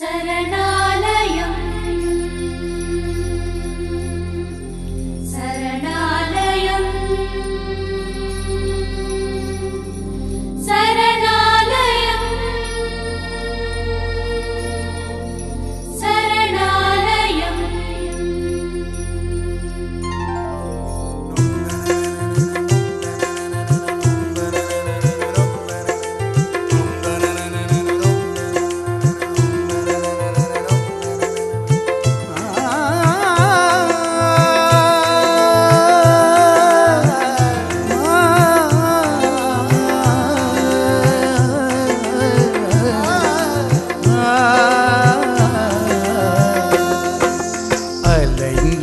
Serena.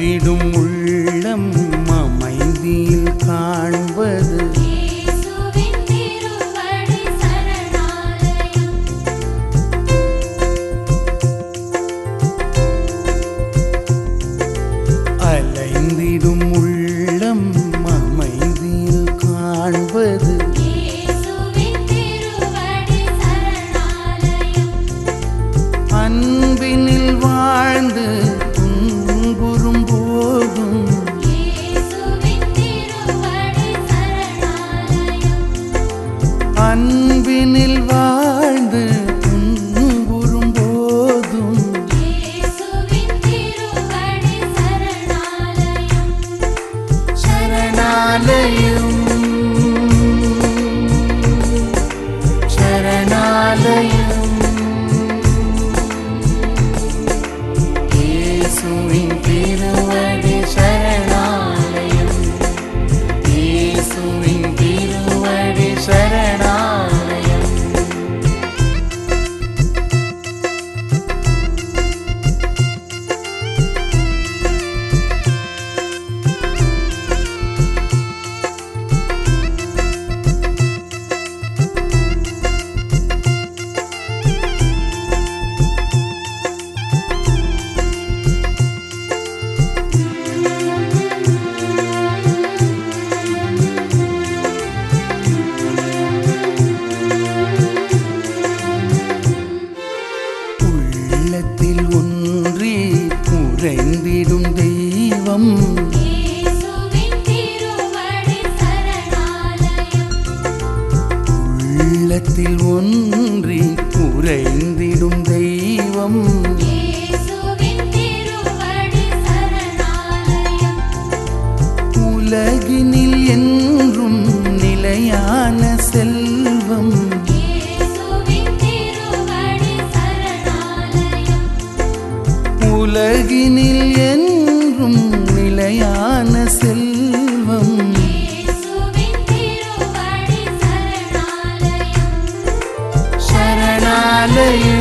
தேடும் உள்ளம் அன்பினில் வாழ்ந்து துன்புறும் போதும். சரணாலயம். உலகத்தில் ஒன்றி உறைந்திடும் தெய்வம். உலகினில் என்றும் நிலையான செல்வம். உலகினில் என் You.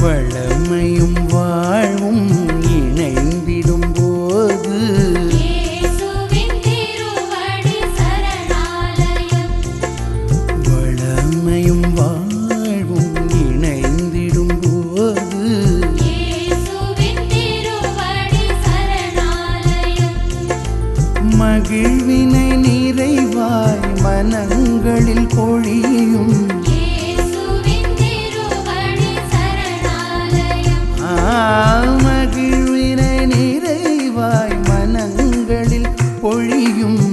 வளமையும் வாழ்வும் இணைந்திடும் போது வளமையும் வாழ்வும் இணைந்திடும் போது மகிழ்வினை நிறைவாய் மனங்களில் பொழி பொழியும்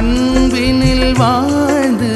அன்பினில் வாழ்ந்து